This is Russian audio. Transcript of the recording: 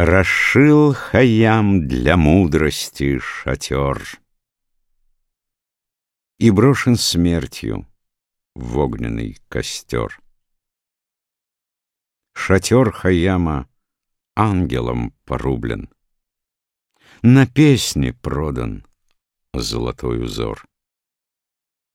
Расшил Хаям для мудрости шатер И брошен смертью в огненный костер. Шатер Хаяма ангелом порублен, На песне продан золотой узор.